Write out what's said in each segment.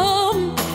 home.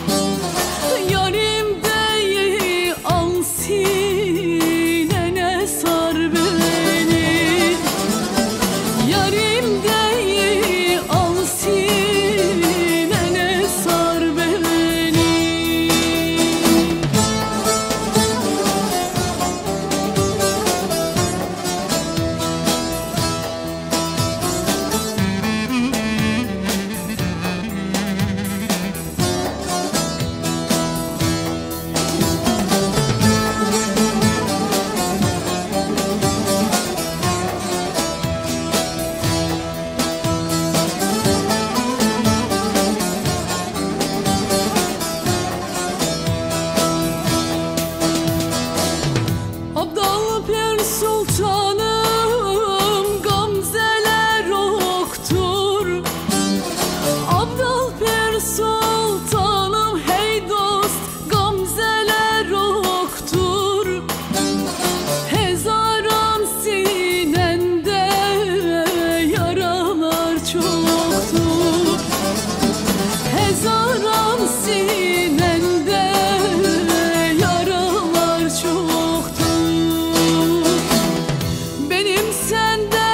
senden